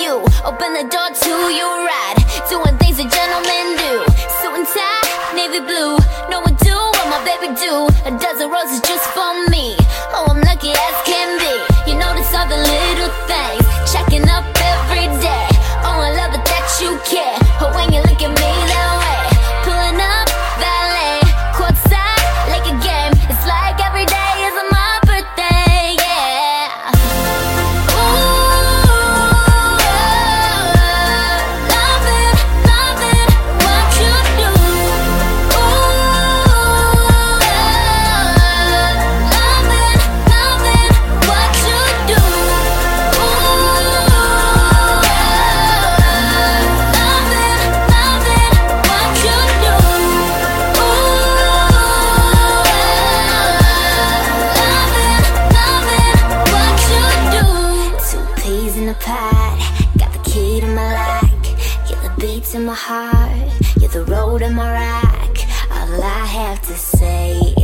you. Open the door to your ride. Doing things a gentleman do. Suit and tie, navy blue. No one do what my baby do. A dozen roses just for me. in my heart. You're the road in my rack. All I have to say